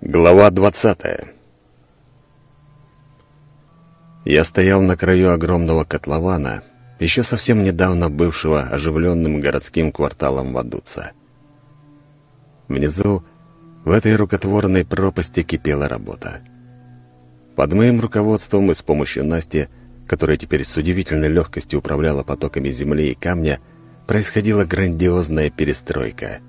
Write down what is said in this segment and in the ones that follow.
Глава двадцатая Я стоял на краю огромного котлована, еще совсем недавно бывшего оживленным городским кварталом Вадуца. Внизу, в этой рукотворной пропасти, кипела работа. Под моим руководством и с помощью Насти, которая теперь с удивительной легкостью управляла потоками земли и камня, происходила грандиозная перестройка —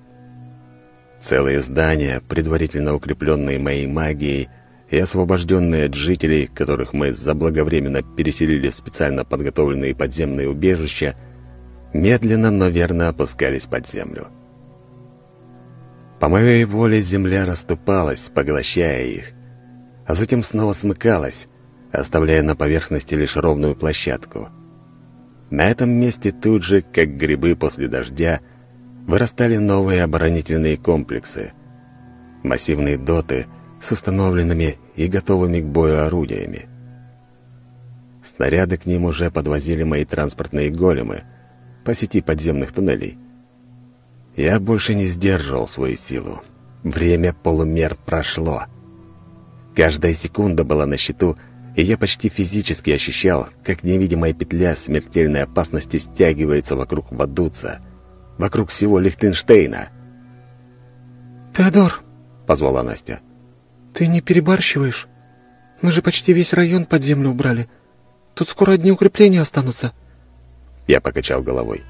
Целые здания, предварительно укрепленные моей магией и освобожденные от жителей, которых мы заблаговременно переселили в специально подготовленные подземные убежища, медленно, но верно опускались под землю. По моей воле земля расступалась, поглощая их, а затем снова смыкалась, оставляя на поверхности лишь ровную площадку. На этом месте тут же, как грибы после дождя, вырастали новые оборонительные комплексы. Массивные доты с установленными и готовыми к бою орудиями. Снаряды к ним уже подвозили мои транспортные големы по сети подземных туннелей. Я больше не сдерживал свою силу. Время полумер прошло. Каждая секунда была на счету, и я почти физически ощущал, как невидимая петля смертельной опасности стягивается вокруг Вадуца — вокруг всего Лихтенштейна. «Теодор!» — позвала Настя. «Ты не перебарщиваешь? Мы же почти весь район под землю убрали. Тут скоро одни укрепления останутся». Я покачал головой.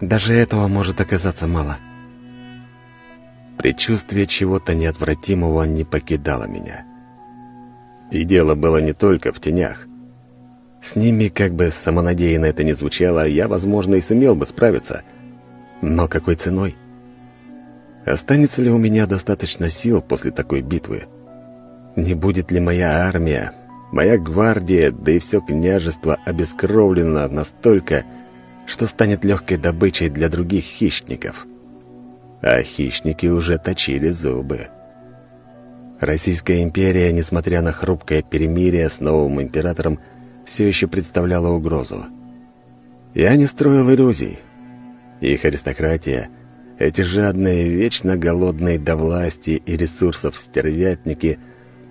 «Даже этого может оказаться мало». Предчувствие чего-то неотвратимого не покидало меня. И дело было не только в тенях. С ними, как бы самонадеянно это ни звучало, я, возможно, и сумел бы справиться — но какой ценой? Останется ли у меня достаточно сил после такой битвы? Не будет ли моя армия, моя гвардия, да и все княжество обескровлено настолько, что станет легкой добычей для других хищников? А хищники уже точили зубы. Российская империя, несмотря на хрупкое перемирие с новым императором, все еще представляла угрозу. Я не строил иллюзий. Их аристократия, эти жадные, вечно голодные до власти и ресурсов стервятники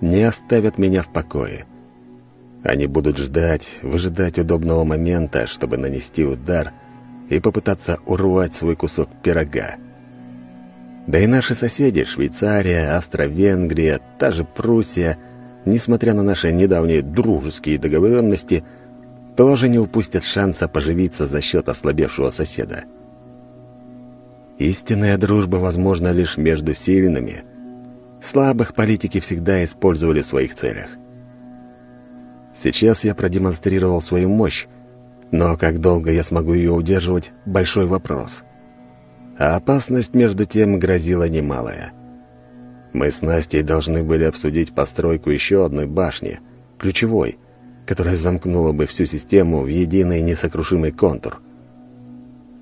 не оставят меня в покое. Они будут ждать, выжидать удобного момента, чтобы нанести удар и попытаться урвать свой кусок пирога. Да и наши соседи, Швейцария, Австро-Венгрия, та же Пруссия, несмотря на наши недавние дружеские договоренности, тоже не упустят шанса поживиться за счет ослабевшего соседа. Истинная дружба возможна лишь между сильными. Слабых политики всегда использовали в своих целях. Сейчас я продемонстрировал свою мощь, но как долго я смогу ее удерживать – большой вопрос. А опасность между тем грозила немалая. Мы с Настей должны были обсудить постройку еще одной башни, ключевой, которая замкнула бы всю систему в единый несокрушимый контур –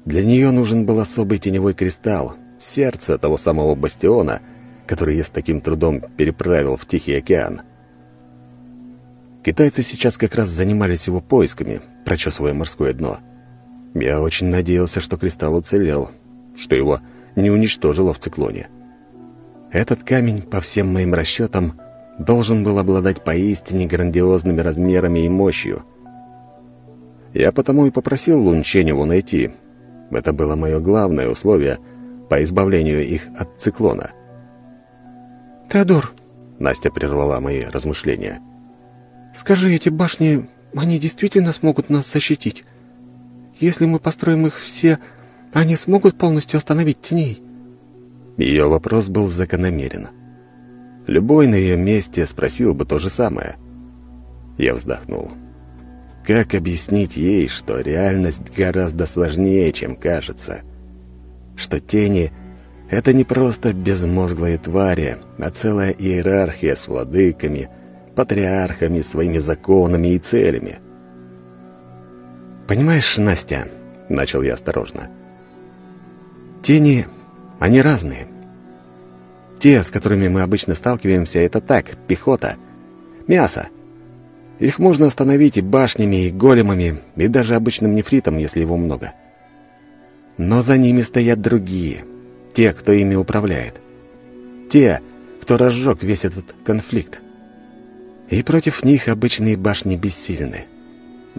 для нее нужен был особый теневой кристалл, сердце того самого бастиона, который я с таким трудом переправил в Тихий океан. Китайцы сейчас как раз занимались его поисками, прочесывая морское дно. Я очень надеялся, что кристалл уцелел, что его не уничтожило в циклоне. Этот камень, по всем моим расчетам, должен был обладать поистине грандиозными размерами и мощью. Я потому и попросил Лунчень его найти, это было мое главное условие по избавлению их от циклона. «Теодор», — Настя прервала мои размышления, — «скажи, эти башни, они действительно смогут нас защитить? Если мы построим их все, они смогут полностью остановить теней?» Ее вопрос был закономерен. Любой на ее месте спросил бы то же самое. Я вздохнул. Как объяснить ей, что реальность гораздо сложнее, чем кажется? Что тени — это не просто безмозглые твари, а целая иерархия с владыками, патриархами, своими законами и целями. «Понимаешь, Настя», — начал я осторожно, — «тени, они разные. Те, с которыми мы обычно сталкиваемся, это так, пехота, мясо». Их можно остановить и башнями, и големами, и даже обычным нефритом, если его много. Но за ними стоят другие, те, кто ими управляет. Те, кто разжег весь этот конфликт. И против них обычные башни бессильны.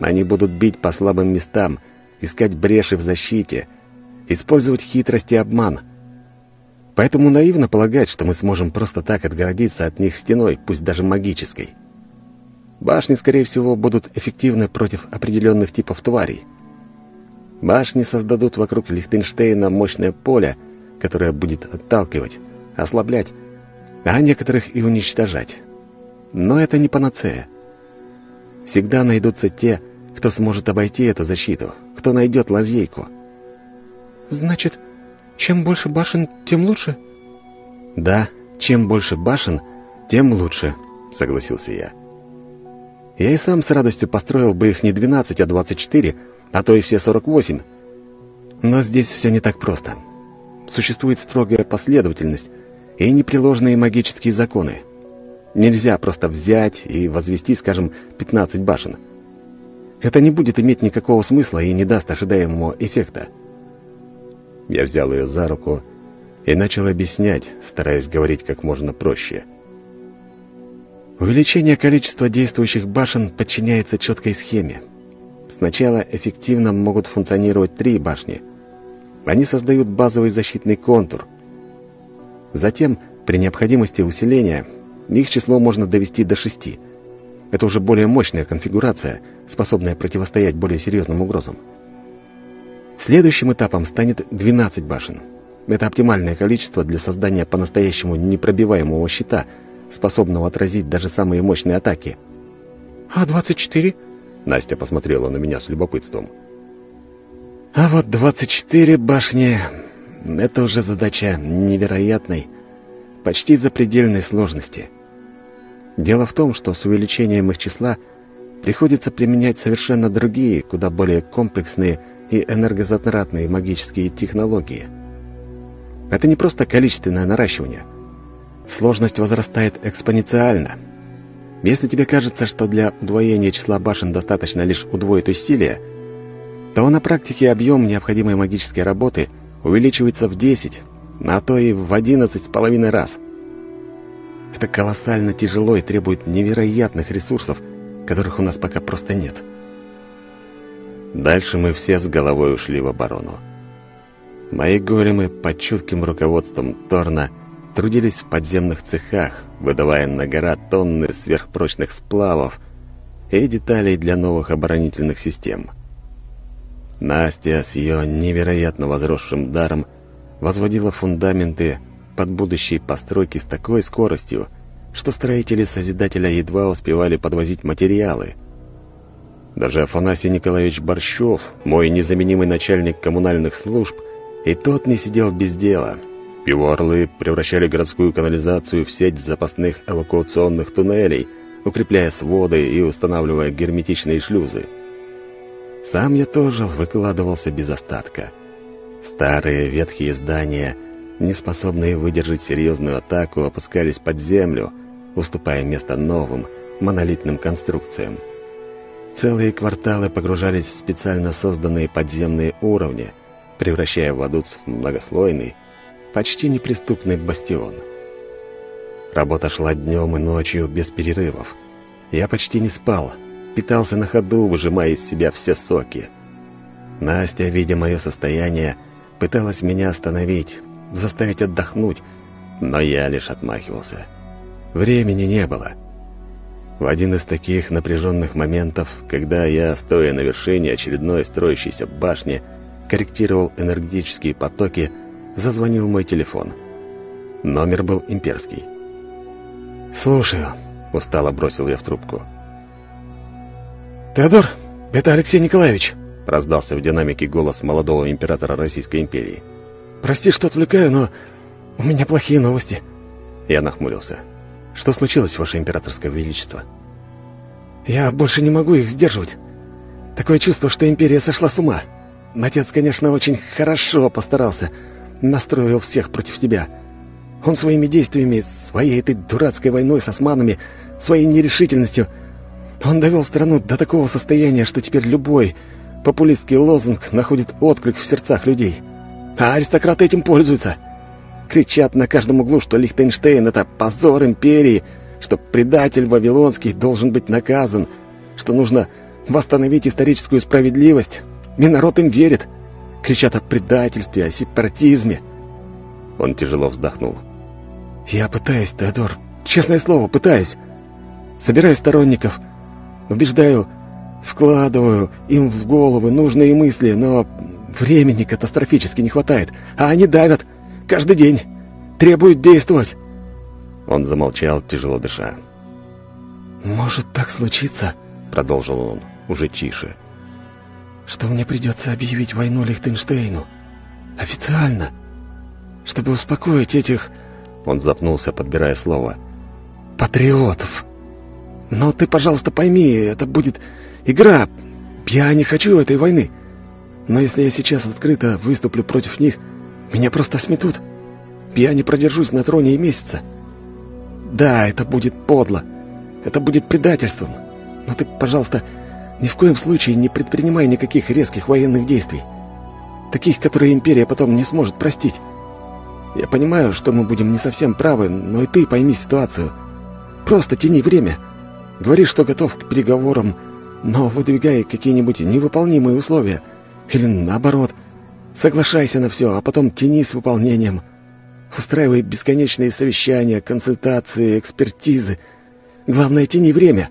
Они будут бить по слабым местам, искать бреши в защите, использовать хитрость и обман. Поэтому наивно полагать, что мы сможем просто так отгородиться от них стеной, пусть даже магической. Башни, скорее всего, будут эффективны против определенных типов тварей. Башни создадут вокруг Лихтенштейна мощное поле, которое будет отталкивать, ослаблять, а некоторых и уничтожать. Но это не панацея. Всегда найдутся те, кто сможет обойти эту защиту, кто найдет лазейку. «Значит, чем больше башен, тем лучше?» «Да, чем больше башен, тем лучше», — согласился я. «Я и сам с радостью построил бы их не 12, а 24, а то и все 48. Но здесь все не так просто. Существует строгая последовательность и непреложные магические законы. Нельзя просто взять и возвести, скажем, 15 башен. Это не будет иметь никакого смысла и не даст ожидаемого эффекта. Я взял ее за руку и начал объяснять, стараясь говорить как можно проще. Увеличение количества действующих башен подчиняется четкой схеме. Сначала эффективно могут функционировать три башни. Они создают базовый защитный контур. Затем, при необходимости усиления, их число можно довести до шести. Это уже более мощная конфигурация, способная противостоять более серьезным угрозам. Следующим этапом станет 12 башен. Это оптимальное количество для создания по-настоящему непробиваемого щита, способного отразить даже самые мощные атаки. «А 24?» Настя посмотрела на меня с любопытством. «А вот 24 башни — это уже задача невероятной, почти запредельной сложности. Дело в том, что с увеличением их числа приходится применять совершенно другие, куда более комплексные и энергозатратные магические технологии. Это не просто количественное наращивание. Сложность возрастает экспоненциально. Если тебе кажется, что для удвоения числа башен достаточно лишь удвоить усилия, то на практике объем необходимой магической работы увеличивается в 10, а то и в одиннадцать с половиной раз. Это колоссально тяжело и требует невероятных ресурсов, которых у нас пока просто нет. Дальше мы все с головой ушли в оборону. Мои големы под чутким руководством Торна трудились в подземных цехах, выдавая на гора тонны сверхпрочных сплавов и деталей для новых оборонительных систем. Настя с ее невероятно возросшим даром – возводила фундаменты под будущие постройки с такой скоростью, что строители Созидателя едва успевали подвозить материалы. Даже Афанасий Николаевич Борщев, мой незаменимый начальник коммунальных служб, и тот не сидел без дела. Его превращали городскую канализацию в сеть запасных эвакуационных туннелей, укрепляя своды и устанавливая герметичные шлюзы. Сам я тоже выкладывался без остатка. Старые ветхие здания, не способные выдержать серьезную атаку, опускались под землю, уступая место новым, монолитным конструкциям. Целые кварталы погружались в специально созданные подземные уровни, превращая Вадуц в многослойный, почти неприступный бастион. Работа шла днем и ночью без перерывов. Я почти не спал, питался на ходу, выжимая из себя все соки. Настя, видя мое состояние, пыталась меня остановить, заставить отдохнуть, но я лишь отмахивался. Времени не было. В один из таких напряженных моментов, когда я, стоя на вершине очередной строящейся башни, корректировал энергетические потоки, зазвонил мой телефон. Номер был имперский. «Слушаю», — устало бросил я в трубку. «Теодор, это Алексей Николаевич», — раздался в динамике голос молодого императора Российской империи. «Прости, что отвлекаю, но у меня плохие новости». Я нахмурился. «Что случилось, Ваше Императорское Величество?» «Я больше не могу их сдерживать. Такое чувство, что империя сошла с ума. Отец, конечно, очень хорошо постарался, настроил всех против тебя. Он своими действиями, своей этой дурацкой войной с османами, своей нерешительностью, он довел страну до такого состояния, что теперь любой, Популистский лозунг находит отклик в сердцах людей. А аристократы этим пользуются. Кричат на каждом углу, что Лихтенштейн — это позор империи, что предатель Вавилонский должен быть наказан, что нужно восстановить историческую справедливость. И народ им верит. Кричат о предательстве, о сепаратизме. Он тяжело вздохнул. «Я пытаюсь, Теодор, честное слово, пытаюсь. Собираю сторонников, убеждаю, вкладываю им в головы нужные мысли, но времени катастрофически не хватает, а они давят каждый день, требуют действовать». Он замолчал, тяжело дыша. «Может так случиться», — продолжил он, уже тише, «что мне придется объявить войну Лихтенштейну. Официально. Чтобы успокоить этих...» Он запнулся, подбирая слово. «Патриотов. Но ты, пожалуйста, пойми, это будет игра. Я не хочу этой войны. Но если я сейчас открыто выступлю против них, меня просто сметут. Я не продержусь на троне и месяца. Да, это будет подло. Это будет предательством. Но ты, пожалуйста, ни в коем случае не предпринимай никаких резких военных действий. Таких, которые империя потом не сможет простить. Я понимаю, что мы будем не совсем правы, но и ты пойми ситуацию. Просто тяни время. Говори, что готов к переговорам, но выдвигай какие-нибудь невыполнимые условия. Или наоборот, соглашайся на все, а потом тяни с выполнением. Устраивай бесконечные совещания, консультации, экспертизы. Главное, тяни время.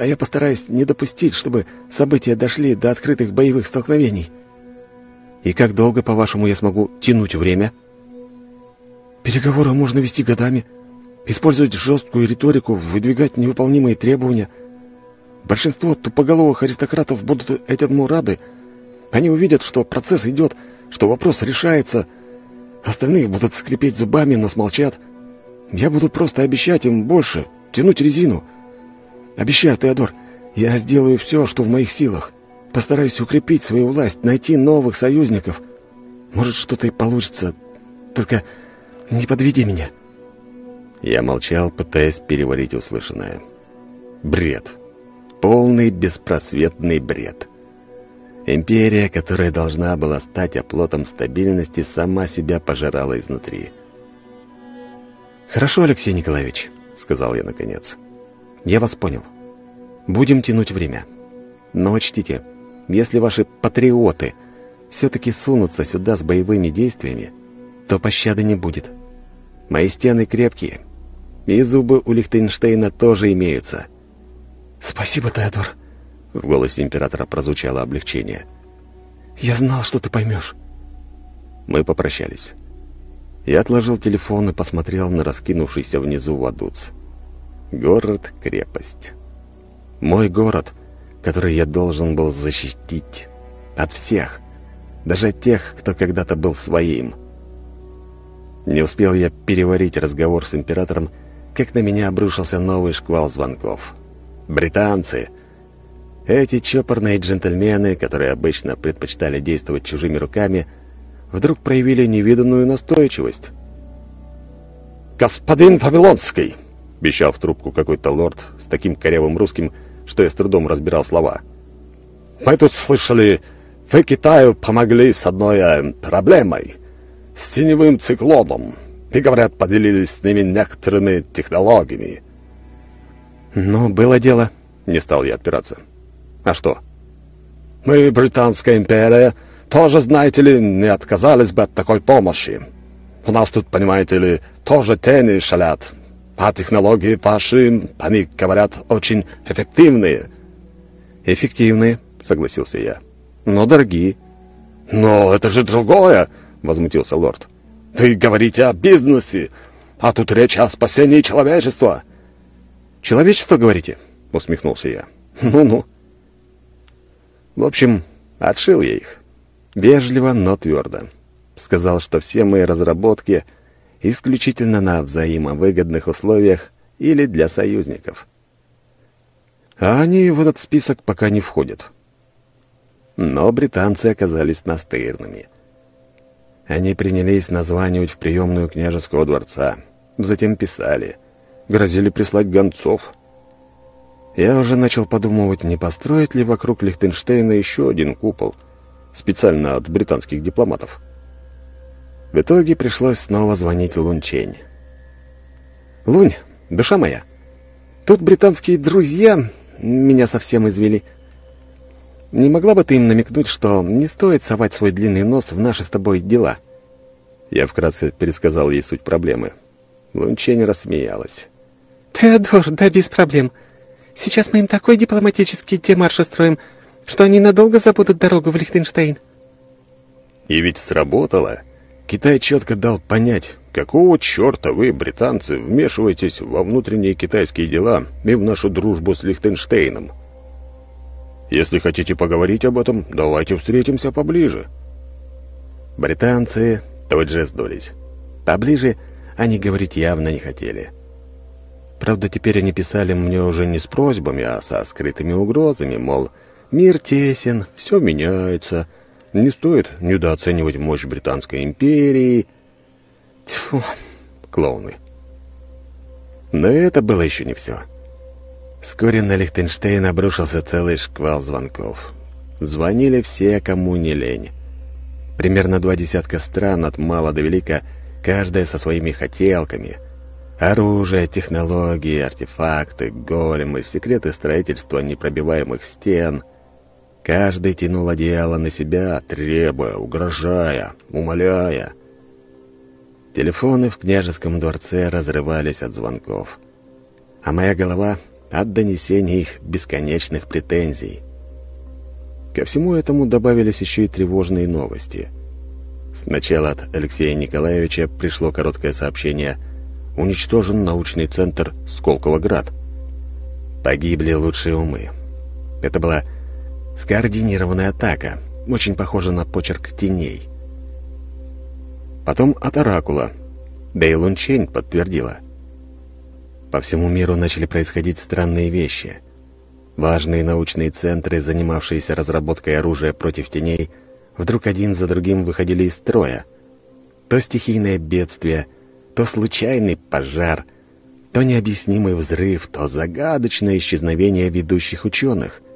А я постараюсь не допустить, чтобы события дошли до открытых боевых столкновений. И как долго, по-вашему, я смогу тянуть время? Переговоры можно вести годами. Использовать жесткую риторику, выдвигать невыполнимые требования. Большинство тупоголовых аристократов будут этому рады. Они увидят, что процесс идет, что вопрос решается — Остальные будут скрипеть зубами, но смолчат. Я буду просто обещать им больше, тянуть резину. Обещаю, Теодор, я сделаю все, что в моих силах. Постараюсь укрепить свою власть, найти новых союзников. Может, что-то и получится. Только не подведи меня. Я молчал, пытаясь переварить услышанное. Бред. Полный беспросветный бред. Империя, которая должна была стать оплотом стабильности, сама себя пожирала изнутри. «Хорошо, Алексей Николаевич», — сказал я наконец. «Я вас понял. Будем тянуть время. Но учтите, если ваши патриоты все-таки сунутся сюда с боевыми действиями, то пощады не будет. Мои стены крепкие, и зубы у Лихтенштейна тоже имеются». «Спасибо, Теодор», в голосе императора прозвучало облегчение. «Я знал, что ты поймешь». Мы попрощались. Я отложил телефон и посмотрел на раскинувшийся внизу Вадуц. Город-крепость. Мой город, который я должен был защитить. От всех. Даже от тех, кто когда-то был своим. Не успел я переварить разговор с императором, как на меня обрушился новый шквал звонков. «Британцы!» Эти чопорные джентльмены, которые обычно предпочитали действовать чужими руками, вдруг проявили невиданную настойчивость. «Господин Вавилонский!» — вещал в трубку какой-то лорд с таким корявым русским, что я с трудом разбирал слова. «Мы тут слышали, вы Китаю помогли с одной э, проблемой, с теневым циклоном, и, говорят, поделились с ними некоторыми технологиями». «Ну, было дело», — не стал я отпираться. А что? Мы, Британская империя, тоже, знаете ли, не отказались бы от такой помощи. У нас тут, понимаете ли, тоже тени шалят. А технологии ваши, они, говорят, очень эффективные. Эффективные, согласился я. Но дорогие. Но это же другое, возмутился лорд. Вы говорите о бизнесе, а тут речь о спасении человечества. Человечество, говорите? Усмехнулся я. Ну-ну. В общем, отшил я их. Вежливо, но твердо. Сказал, что все мои разработки исключительно на взаимовыгодных условиях или для союзников. А они в этот список пока не входят. Но британцы оказались настырными. Они принялись названивать в приемную княжеского дворца, затем писали, грозили прислать гонцов — я уже начал подумывать, не построить ли вокруг Лихтенштейна еще один купол, специально от британских дипломатов. В итоге пришлось снова звонить Лунчень. «Лунь, душа моя, тут британские друзья меня совсем извели. Не могла бы ты им намекнуть, что не стоит совать свой длинный нос в наши с тобой дела?» Я вкратце пересказал ей суть проблемы. Лунчень рассмеялась. «Теодор, да без проблем. Сейчас мы им такой дипломатический демарш устроим, что они надолго забудут дорогу в Лихтенштейн». И ведь сработало. Китай четко дал понять, какого черта вы, британцы, вмешиваетесь во внутренние китайские дела и в нашу дружбу с Лихтенштейном. Если хотите поговорить об этом, давайте встретимся поближе. Британцы тут же сдулись. Поближе они говорить явно не хотели. Правда, теперь они писали мне уже не с просьбами, а со скрытыми угрозами, мол, мир тесен, все меняется — не стоит недооценивать мощь Британской империи. Тьфу, клоуны. Но это было еще не все. Вскоре на Лихтенштейн обрушился целый шквал звонков. Звонили все, кому не лень. Примерно два десятка стран от мала до велика, каждая со своими хотелками. Оружие, технологии, артефакты, големы, секреты строительства непробиваемых стен — Каждый тянул одеяло на себя, требуя, угрожая, умоляя. Телефоны в княжеском дворце разрывались от звонков. А моя голова — от донесений их бесконечных претензий. Ко всему этому добавились еще и тревожные новости. Сначала от Алексея Николаевича пришло короткое сообщение «Уничтожен научный центр Сколково-Град». Погибли лучшие умы. Это была Скоординированная атака, очень похожа на почерк теней. Потом от Оракула. Да и подтвердила. По всему миру начали происходить странные вещи. Важные научные центры, занимавшиеся разработкой оружия против теней, вдруг один за другим выходили из строя. То стихийное бедствие, то случайный пожар, то необъяснимый взрыв, то загадочное исчезновение ведущих ученых —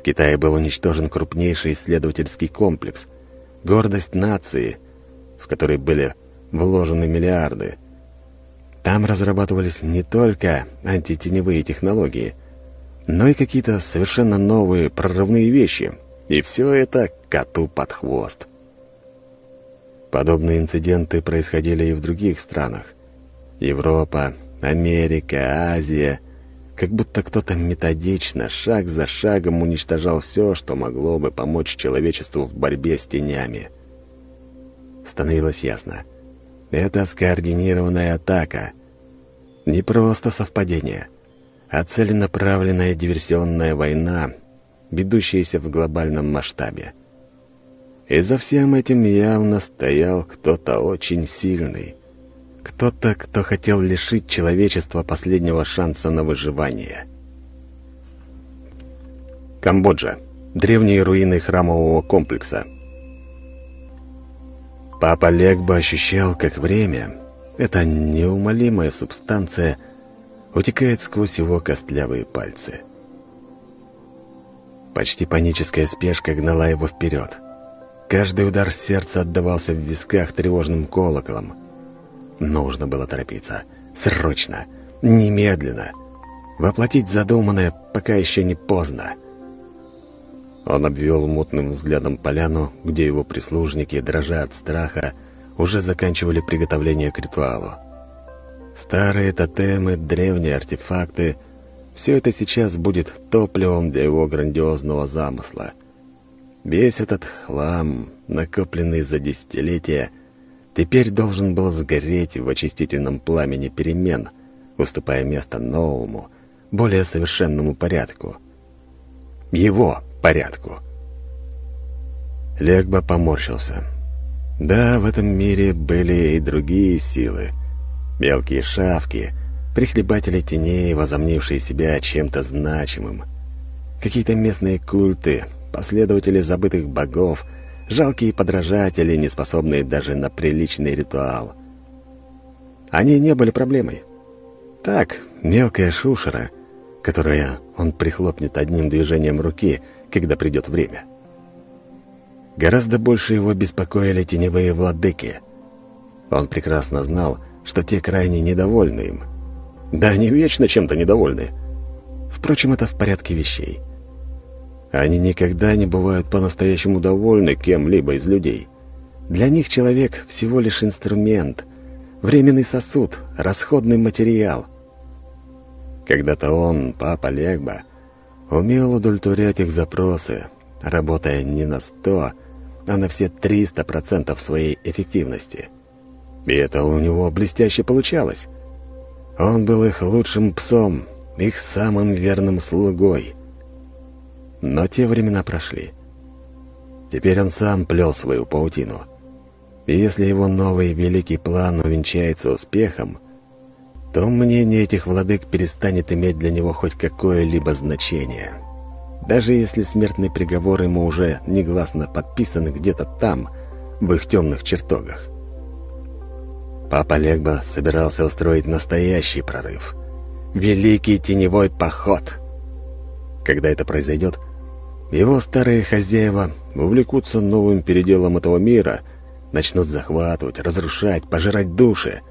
в Китае был уничтожен крупнейший исследовательский комплекс, гордость нации, в который были вложены миллиарды. Там разрабатывались не только антитеневые технологии, но и какие-то совершенно новые прорывные вещи, и все это коту под хвост. Подобные инциденты происходили и в других странах. Европа, Америка, Азия — как будто кто-то методично, шаг за шагом уничтожал все, что могло бы помочь человечеству в борьбе с тенями. Становилось ясно. Это скоординированная атака. Не просто совпадение, а целенаправленная диверсионная война, ведущаяся в глобальном масштабе. И за всем этим явно стоял кто-то очень сильный. Кто-то, кто хотел лишить человечества последнего шанса на выживание. Камбоджа. Древние руины храмового комплекса. Папа Легба ощущал, как время, эта неумолимая субстанция, утекает сквозь его костлявые пальцы. Почти паническая спешка гнала его вперед. Каждый удар сердца отдавался в висках тревожным колоколом — Нужно было торопиться. Срочно. Немедленно. Воплотить задуманное, пока еще не поздно. Он обвел мутным взглядом поляну, где его прислужники, дрожа от страха, уже заканчивали приготовление к ритуалу. Старые тотемы, древние артефакты — все это сейчас будет топливом для его грандиозного замысла. Весь этот хлам, накопленный за десятилетия, теперь должен был сгореть в очистительном пламени перемен, уступая место новому, более совершенному порядку. Его порядку. Легба поморщился. Да, в этом мире были и другие силы. Мелкие шавки, прихлебатели теней, возомнившие себя чем-то значимым. Какие-то местные культы, последователи забытых богов — жалкие подражатели, не способные даже на приличный ритуал. Они не были проблемой. Так, мелкая шушера, которая он прихлопнет одним движением руки, когда придет время. Гораздо больше его беспокоили теневые владыки. Он прекрасно знал, что те крайне недовольны им. Да они вечно чем-то недовольны. Впрочем, это в порядке вещей. Они никогда не бывают по-настоящему довольны кем-либо из людей. Для них человек всего лишь инструмент, временный сосуд, расходный материал. Когда-то он, папа Легба, умел удовлетворять их запросы, работая не на сто, а на все триста процентов своей эффективности. И это у него блестяще получалось. Он был их лучшим псом, их самым верным слугой. Но те времена прошли. Теперь он сам плел свою паутину. И если его новый великий план увенчается успехом, то мнение этих владык перестанет иметь для него хоть какое-либо значение. Даже если смертный приговор ему уже негласно подписан где-то там, в их темных чертогах. Папа Легба собирался устроить настоящий прорыв. Великий теневой поход. Когда это произойдет, его старые хозяева увлекутся новым переделом этого мира, начнут захватывать, разрушать, пожирать души.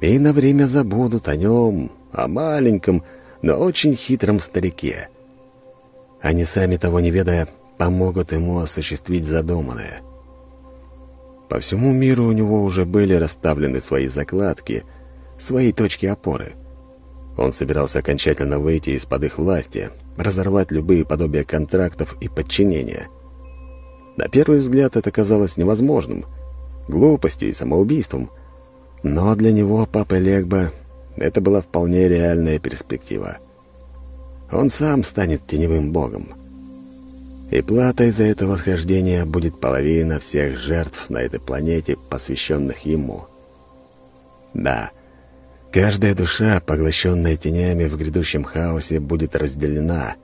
И на время забудут о нем, о маленьком, но очень хитром старике. Они сами того не ведая, помогут ему осуществить задуманное. По всему миру у него уже были расставлены свои закладки, свои точки опоры. Он собирался окончательно выйти из-под их власти, разорвать любые подобия контрактов и подчинения. На первый взгляд это казалось невозможным, глупостью и самоубийством, но для него, папы Легба, это была вполне реальная перспектива. Он сам станет теневым богом. И платой за это восхождение будет половина всех жертв на этой планете, посвященных ему. Да, Каждая душа, поглощенная тенями в грядущем хаосе, будет разделена.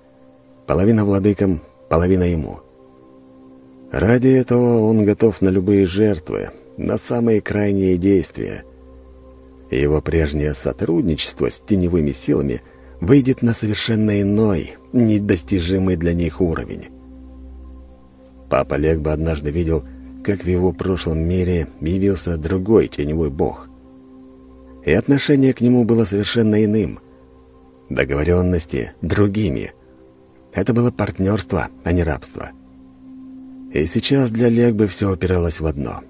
Половина владыкам, половина ему. Ради этого он готов на любые жертвы, на самые крайние действия. Его прежнее сотрудничество с теневыми силами выйдет на совершенно иной, недостижимый для них уровень. Папа Легба однажды видел, как в его прошлом мире явился другой теневой бог — и отношение к нему было совершенно иным. Договоренности другими. Это было партнерство, а не рабство. И сейчас для Легбы все упиралось в одно.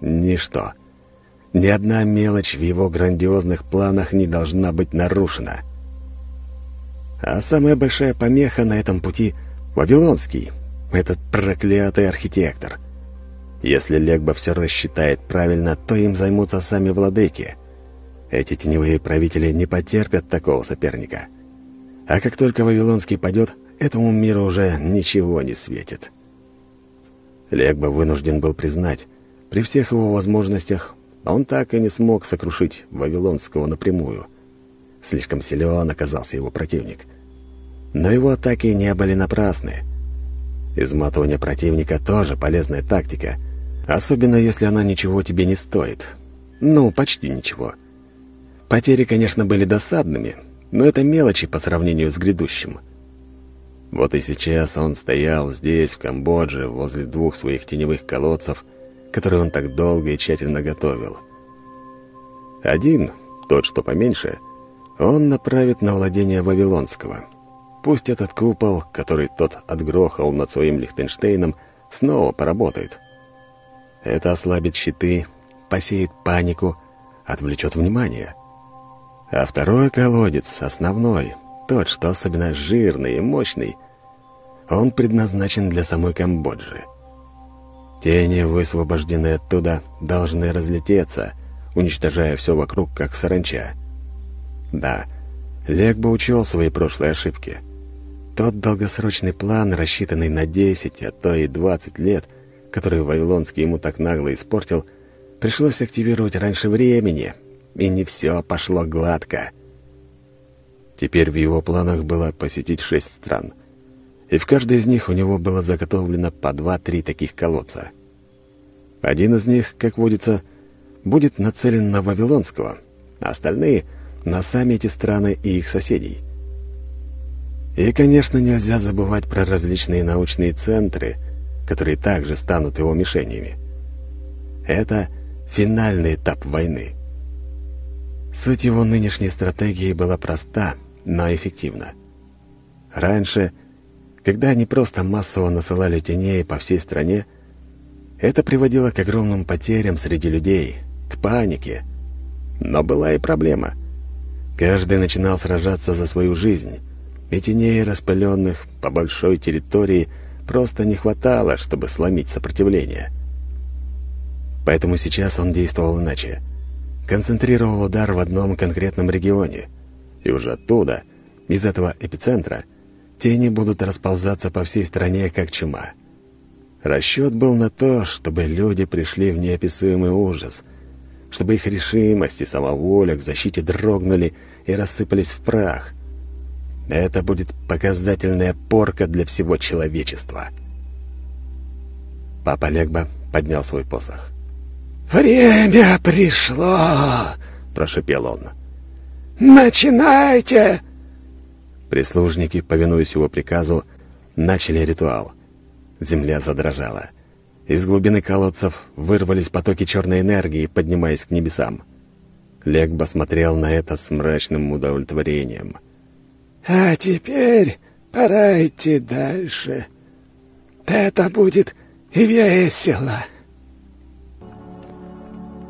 Ничто. Ни одна мелочь в его грандиозных планах не должна быть нарушена. А самая большая помеха на этом пути — Вавилонский, этот проклятый архитектор. Если Легба все рассчитает правильно, то им займутся сами владыки — эти теневые правители не потерпят такого соперника. А как только Вавилонский падет, этому миру уже ничего не светит. Легба вынужден был признать, при всех его возможностях он так и не смог сокрушить Вавилонского напрямую. Слишком силен оказался его противник. Но его атаки не были напрасны. Изматывание противника тоже полезная тактика, особенно если она ничего тебе не стоит. Ну, почти ничего. — Потери, конечно, были досадными, но это мелочи по сравнению с грядущим. Вот и сейчас он стоял здесь, в Камбодже, возле двух своих теневых колодцев, которые он так долго и тщательно готовил. Один, тот, что поменьше, он направит на владение Вавилонского. Пусть этот купол, который тот отгрохал над своим Лихтенштейном, снова поработает. Это ослабит щиты, посеет панику, отвлечет внимание — а второй колодец, основной, тот, что особенно жирный и мощный, он предназначен для самой Камбоджи. Тени, высвобожденные оттуда, должны разлететься, уничтожая все вокруг, как саранча. Да, Лег бы учел свои прошлые ошибки. Тот долгосрочный план, рассчитанный на 10, а то и 20 лет, который Вавилонский ему так нагло испортил, пришлось активировать раньше времени, и не все пошло гладко. Теперь в его планах было посетить шесть стран, и в каждой из них у него было заготовлено по два-три таких колодца. Один из них, как водится, будет нацелен на Вавилонского, а остальные — на сами эти страны и их соседей. И, конечно, нельзя забывать про различные научные центры, которые также станут его мишенями. Это финальный этап войны. Суть его нынешней стратегии была проста, но эффективна. Раньше, когда они просто массово насылали теней по всей стране, это приводило к огромным потерям среди людей, к панике. Но была и проблема. Каждый начинал сражаться за свою жизнь, и теней, распыленных по большой территории, просто не хватало, чтобы сломить сопротивление. Поэтому сейчас он действовал иначе. Концентрировал удар в одном конкретном регионе. И уже оттуда, из этого эпицентра, тени будут расползаться по всей стране, как чума. Расчет был на то, чтобы люди пришли в неописуемый ужас, чтобы их решимость и самоволя к защите дрогнули и рассыпались в прах. Это будет показательная порка для всего человечества. Папа Легба поднял свой посох. «Время пришло!» — прошепел он. «Начинайте!» Прислужники, повинуясь его приказу, начали ритуал. Земля задрожала. Из глубины колодцев вырвались потоки черной энергии, поднимаясь к небесам. Легба смотрел на это с мрачным удовлетворением. «А теперь пора идти дальше. Это будет весело».